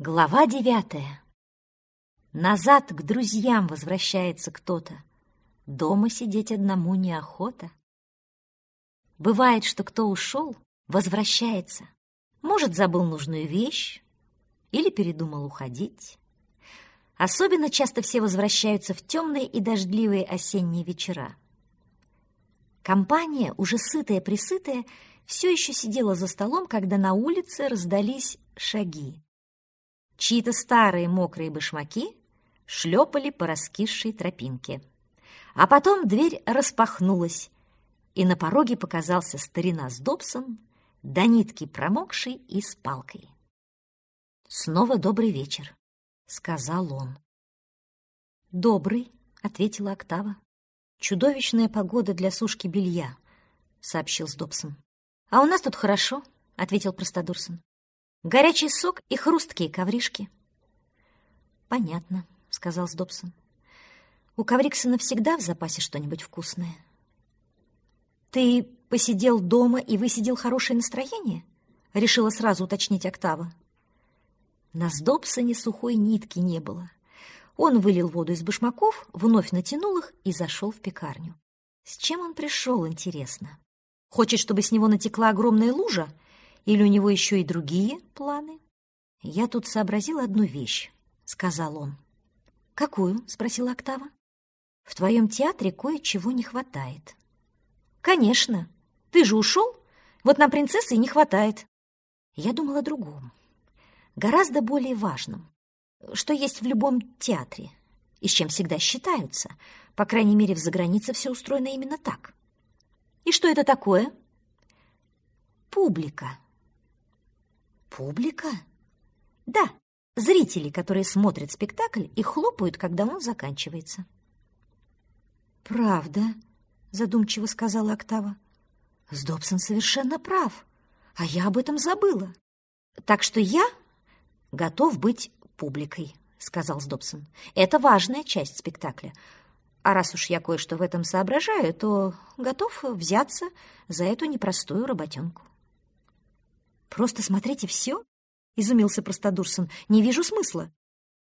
Глава девятая. Назад к друзьям возвращается кто-то. Дома сидеть одному неохота. Бывает, что кто ушел, возвращается. Может, забыл нужную вещь или передумал уходить. Особенно часто все возвращаются в темные и дождливые осенние вечера. Компания, уже сытая-присытая, все еще сидела за столом, когда на улице раздались шаги. Чьи-то старые мокрые башмаки шлепали по раскисшей тропинке. А потом дверь распахнулась, и на пороге показался старина с Добсон, до нитки промокший и с палкой. «Снова добрый вечер», — сказал он. «Добрый», — ответила Октава. «Чудовищная погода для сушки белья», — сообщил Сдобсон. «А у нас тут хорошо», — ответил Простодурсон. «Горячий сок и хрусткие ковришки». «Понятно», — сказал Сдобсон. «У Ковриксона всегда в запасе что-нибудь вкусное». «Ты посидел дома и высидел хорошее настроение?» — решила сразу уточнить Октава. На Сдобсоне сухой нитки не было. Он вылил воду из башмаков, вновь натянул их и зашел в пекарню. С чем он пришел, интересно? Хочет, чтобы с него натекла огромная лужа? Или у него еще и другие планы? Я тут сообразил одну вещь, — сказал он. «Какую?» — спросила Октава. «В твоем театре кое-чего не хватает». «Конечно. Ты же ушел. Вот нам принцессы не хватает». Я думала о другом гораздо более важным, что есть в любом театре и с чем всегда считаются. По крайней мере, в загранице все устроено именно так. И что это такое? Публика. Публика? Да, зрители, которые смотрят спектакль и хлопают, когда он заканчивается. «Правда», — задумчиво сказала Октава. «Сдобсон совершенно прав, а я об этом забыла. Так что я готов быть публикой», — сказал Сдобсон. «Это важная часть спектакля. А раз уж я кое-что в этом соображаю, то готов взяться за эту непростую работенку». «Просто смотрите все?» — изумился Простодурсон. «Не вижу смысла.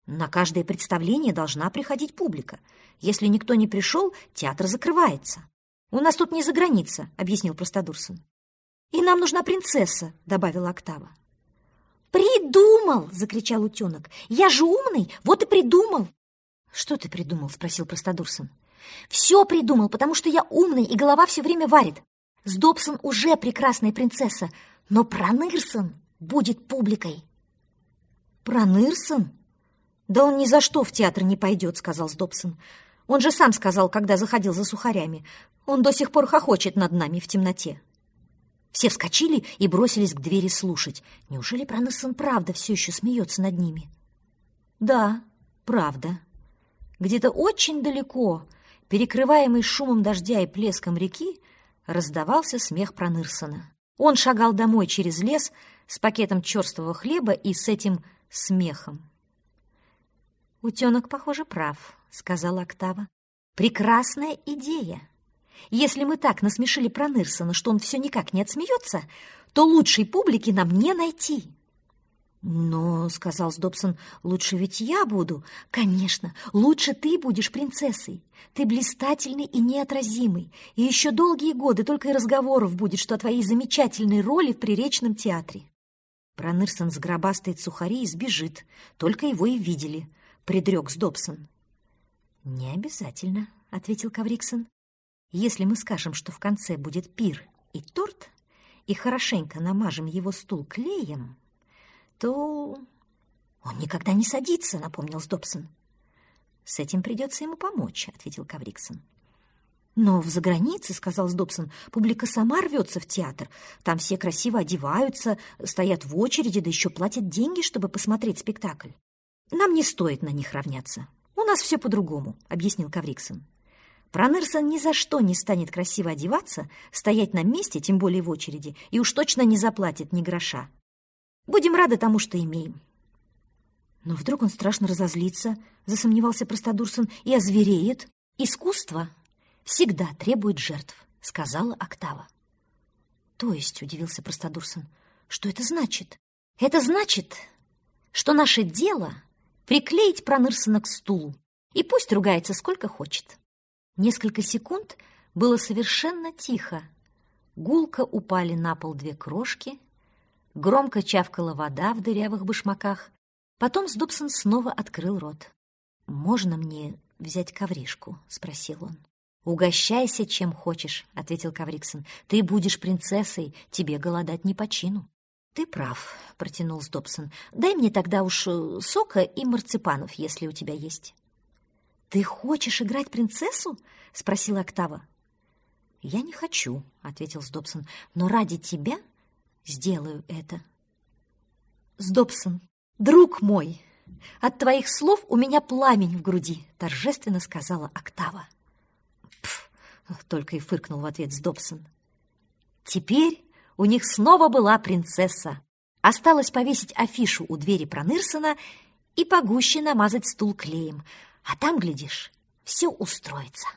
На каждое представление должна приходить публика. Если никто не пришел, театр закрывается. У нас тут не за граница», — объяснил Простодурсон. «И нам нужна принцесса», — добавила Октава. «Придумал!» — закричал утенок. «Я же умный, вот и придумал!» «Что ты придумал?» — спросил Простодурсон. «Все придумал, потому что я умный, и голова все время варит. Сдобсон уже прекрасная принцесса, но Пронырсон будет публикой». «Пронырсон? Да он ни за что в театр не пойдет», — сказал Сдобсон. «Он же сам сказал, когда заходил за сухарями. Он до сих пор хохочет над нами в темноте». Все вскочили и бросились к двери слушать. Неужели Пронессон правда все еще смеется над ними? Да, правда. Где-то очень далеко, перекрываемый шумом дождя и плеском реки, раздавался смех Пронырсона. Он шагал домой через лес с пакетом черствого хлеба и с этим смехом. «Утенок, похоже, прав», — сказала Октава. «Прекрасная идея!» Если мы так насмешили Пронырсона, что он все никак не отсмеется, то лучшей публики нам не найти. «Но, — сказал Сдобсон, — лучше ведь я буду. Конечно, лучше ты будешь принцессой. Ты блистательный и неотразимый. И еще долгие годы только и разговоров будет, что о твоей замечательной роли в приречном театре». Пронырсон сгробастает сухари и сбежит. Только его и видели, — предрек Сдобсон. «Не обязательно», — ответил Кавриксон. Если мы скажем, что в конце будет пир и торт, и хорошенько намажем его стул клеем, то он никогда не садится, напомнил Сдобсон. С этим придется ему помочь, ответил Кавриксон. Но в загранице, сказал Сдобсон, публика сама рвется в театр. Там все красиво одеваются, стоят в очереди, да еще платят деньги, чтобы посмотреть спектакль. Нам не стоит на них равняться. У нас все по-другому, объяснил Кавриксон. Пронырсон ни за что не станет красиво одеваться, стоять на месте, тем более в очереди, и уж точно не заплатит ни гроша. Будем рады тому, что имеем. Но вдруг он страшно разозлится, засомневался Простодурсон, и озвереет. Искусство всегда требует жертв, сказала Октава. То есть, удивился Простодурсон, что это значит? Это значит, что наше дело — приклеить Пронырсона к стулу, и пусть ругается сколько хочет. Несколько секунд было совершенно тихо. Гулко упали на пол две крошки, громко чавкала вода в дырявых башмаках. Потом Сдобсон снова открыл рот. «Можно мне взять ковришку?» — спросил он. «Угощайся, чем хочешь», — ответил Кавриксон. «Ты будешь принцессой, тебе голодать не по чину». «Ты прав», — протянул Сдобсон. «Дай мне тогда уж э, сока и марципанов, если у тебя есть». «Ты хочешь играть принцессу?» — спросила Октава. «Я не хочу», — ответил Сдобсон, «но ради тебя сделаю это». «Сдобсон, друг мой, от твоих слов у меня пламень в груди», — торжественно сказала Октава. Только и фыркнул в ответ Сдобсон. Теперь у них снова была принцесса. Осталось повесить афишу у двери Пронырсона и погуще намазать стул клеем. А там, глядишь, все устроится.